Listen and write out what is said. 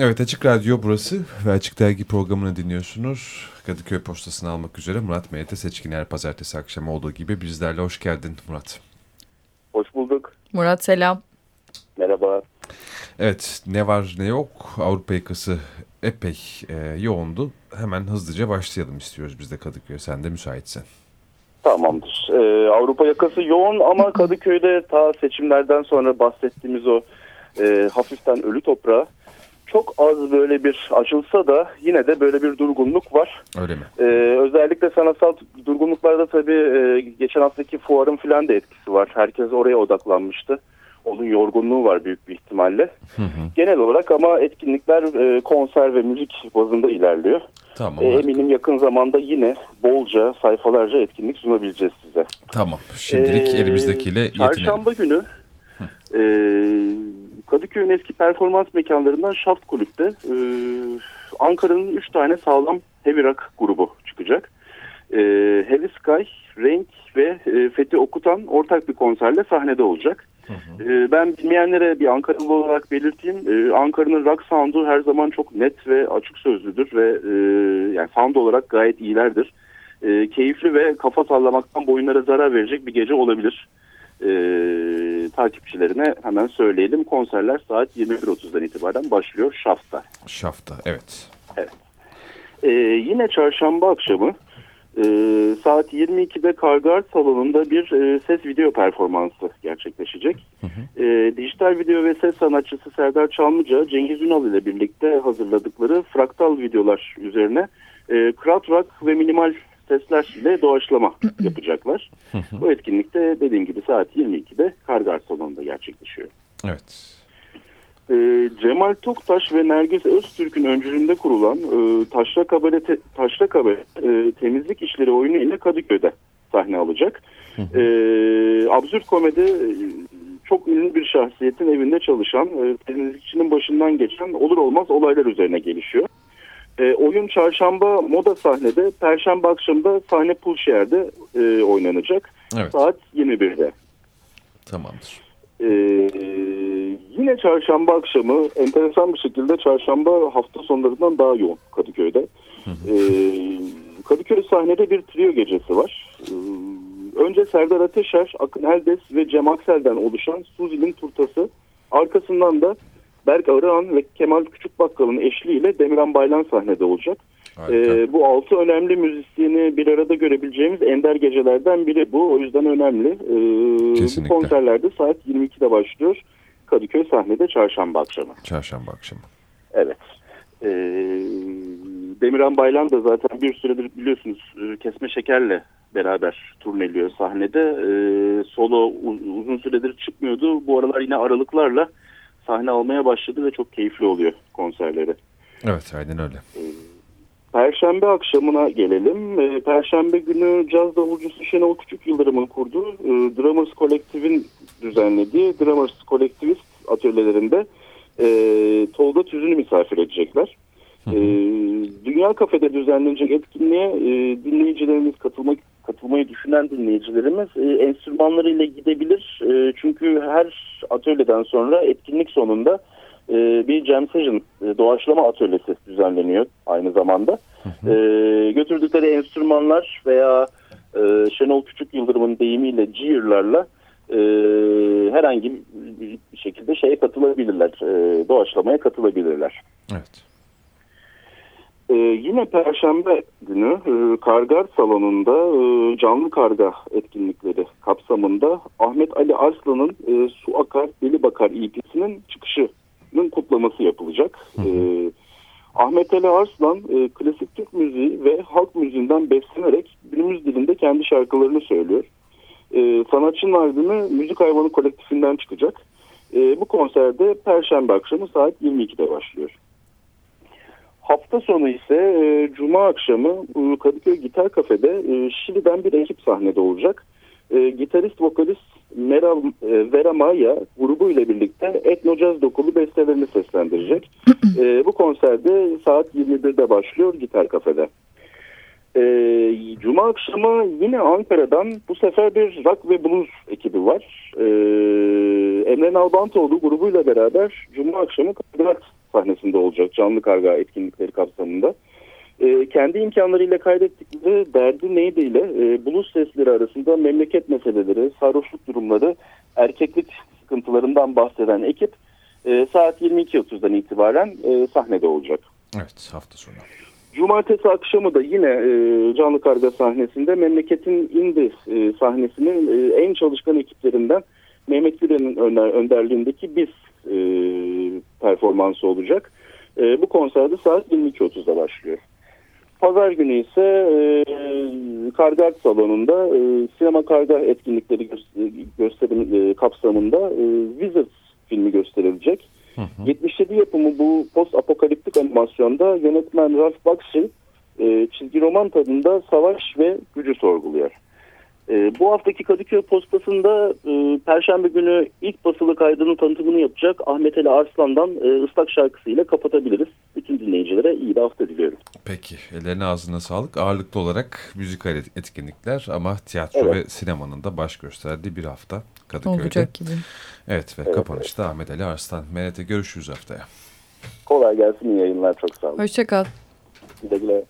Evet Açık Radyo burası ve Açık Dergi programını dinliyorsunuz. Kadıköy postasını almak üzere Murat Meyete Seçkin her pazartesi akşamı olduğu gibi bizlerle hoş geldin Murat. Hoş bulduk. Murat selam. Merhaba. Evet ne var ne yok Avrupa yakası epey e, yoğundu. Hemen hızlıca başlayalım istiyoruz biz de Kadıköy sen de müsaitsen. Tamamdır. Ee, Avrupa yakası yoğun ama Kadıköy'de ta seçimlerden sonra bahsettiğimiz o e, hafiften ölü toprağı çok az böyle bir açılsa da yine de böyle bir durgunluk var. Öyle mi? Ee, özellikle sanatsal durgunluklarda tabii e, geçen haftaki fuarın filan da etkisi var. Herkes oraya odaklanmıştı. Onun yorgunluğu var büyük bir ihtimalle. Hı hı. Genel olarak ama etkinlikler e, konser ve müzik bazında ilerliyor. Tamam. E, eminim yakın zamanda yine bolca sayfalarca etkinlik sunabileceğiz size. Tamam. Şimdilik Ee, elimizdekiyle yetinelim. Çarşamba günü e, Kadıköy'ün eski performans mekanlarından Şaft Kulüp'te e, Ankara'nın 3 tane sağlam heavy rock grubu çıkacak. E, Heavy Sky, Renk ve e, Fethi Okutan ortak bir konserle sahnede olacak. E, ben bilmeyenlere bir Ankaralı olarak belirteyim. E, Ankara'nın rock sound'u her zaman çok net ve açık sözlüdür ve e, yani sound olarak gayet iyilerdir. E, keyifli ve kafa sallamaktan boyunlara zarar verecek bir gece olabilir. E, takipçilerine hemen söyleyelim. Konserler saat 21.30'dan itibaren başlıyor Şaf'ta. Şafta evet. Ee, yine çarşamba akşamı e, saat 22'de Kargar salonunda bir e, ses video performansı gerçekleşecek. E, dijital video ve ses sanatçısı Serdar Çalmıca, Cengiz Ünal ile birlikte hazırladıkları fraktal videolar üzerine e, crowd rock ve minimal sesler ile doğaçlama yapacaklar. Bu etkinlikte dediğim gibi saat 22'de Kargar salonunda gerçekleşiyor. Evet. Ee, Cemal Toktaş ve Nergis Öztürk'ün öncülüğünde kurulan e, Taşra Kabare, te, Taşra Kabare e, temizlik işleri oyunu ile Kadıköy'de sahne alacak. E, absürt komedi e, çok ünlü bir şahsiyetin evinde çalışan e, temizlikçinin başından geçen olur olmaz olaylar üzerine gelişiyor. E, oyun çarşamba moda sahnede, perşembe akşamında sahne Pulşehir'de e, oynanacak. Evet. Saat 21'de. Tamamdır. Ee, yine çarşamba akşamı enteresan bir şekilde çarşamba hafta sonlarından daha yoğun Kadıköy'de. Ee, Kadıköy sahnede bir trio gecesi var. Ee, önce Serdar Ateşer, Akın Eldes ve Cem Aksel'den oluşan Suzi'nin turtası. Arkasından da Berk Arıhan ve Kemal Küçükbakkal'ın eşliğiyle Demirhan Baylan sahnede olacak. Ee, bu altı önemli müzisyeni bir arada görebileceğimiz ender gecelerden biri bu. O yüzden önemli. Ee, bu konserlerde saat 22'de başlıyor. Kadıköy sahnede çarşamba akşamı. Çarşamba akşamı. Evet. Ee, Demirhan Baylan da zaten bir süredir biliyorsunuz e, Kesme Şeker'le beraber turneliyor sahnede. Ee, solo uzun süredir çıkmıyordu. Bu aralar yine aralıklarla sahne almaya başladı ve çok keyifli oluyor konserleri. Evet aynen öyle. Perşembe akşamına gelelim. Ee, Perşembe günü caz davulcusu Şenol Küçük Yıldırım'ın kurduğu e, Drummers Kolektif'in düzenlediği Drummers Kolektivist atölyelerinde e, Tolga Tüzün'ü misafir edecekler. E, Dünya Kafede düzenlenecek etkinliğe e, dinleyicilerimiz katılmak katılmayı düşünen dinleyicilerimiz e, enstrümanlarıyla gidebilir. E, çünkü her atölyeden sonra etkinlik sonunda e, bir jam session e, doğaçlama atölyesi düzenleniyor aynı zamanda. E, götürdükleri enstrümanlar veya e, Şenol Küçük Yıldırım'ın deyimiyle Gear'larla e, herhangi bir şekilde şeye katılabilirler. E, doğaçlamaya katılabilirler. Evet. Ee, yine Perşembe günü e, Kargar Salonu'nda e, canlı karga etkinlikleri kapsamında Ahmet Ali Arslan'ın e, Su Akar Deli Bakar EP'sinin çıkışının kutlaması yapılacak. Ee, Ahmet Ali Arslan e, klasik Türk müziği ve halk müziğinden beslenerek günümüz dilinde kendi şarkılarını söylüyor. E, sanatçının albümü Müzik Hayvanı kolektifinden çıkacak. E, bu konserde Perşembe akşamı saat 22'de başlıyor. Hafta sonu ise e, Cuma akşamı Kadıköy Gitar Kafe'de e, Şili'den bir ekip sahnede olacak. E, gitarist vokalist Mera, e, Vera Maya grubu ile birlikte etno caz dokulu bestelerini seslendirecek. E, bu konserde saat 21'de başlıyor Gitar Kafe'de. E, Cuma akşamı yine Ankara'dan bu sefer bir rock ve blues ekibi var. E, Emre Nalbantoğlu grubuyla beraber Cuma akşamı Kadrat sahnesinde olacak canlı karga etkinlikleri kapsamında. E, kendi imkanlarıyla kaydettikleri derdi neydi ile e, blues sesleri arasında memleket meseleleri, sarhoşluk durumları, erkeklik sıkıntılarından bahseden ekip e, saat 22.30'dan itibaren e, sahnede olacak. Evet hafta sonu. Cumartesi akşamı da yine e, Canlı Karga sahnesinde memleketin indi e, sahnesinin e, en çalışkan ekiplerinden Mehmet Güren'in önder, önderliğindeki biz e, performansı olacak. E, bu konserde saat 22.30'da başlıyor. Pazar günü ise e, Kargart Salonu'nda e, sinema karga etkinlikleri gö- gösterim e, kapsamında e, Wizards filmi gösterilecek. Hı hı. 77 yapımı bu post apokaliptik animasyonda yönetmen Ralph Bakshi e, çizgi roman tadında savaş ve gücü sorguluyor. E, bu haftaki Kadıköy postasında e, Perşembe günü ilk basılı kaydının tanıtımını yapacak Ahmet Ali Arslan'dan e, ıslak şarkısıyla kapatabiliriz. Bütün dinleyicilere iyi bir hafta diliyorum. Peki ellerine ağzına sağlık. Ağırlıklı olarak müzikal et- etkinlikler ama tiyatro Evet. ve sinemanın da baş gösterdiği bir hafta Kadıköy'de. Olacak gibi. Evet ve Evet, kapanışta Ahmet Ali Arslan. Menete görüşürüz haftaya. Kolay gelsin iyi yayınlar çok sağ olun. Hoşçakal. Güle güle.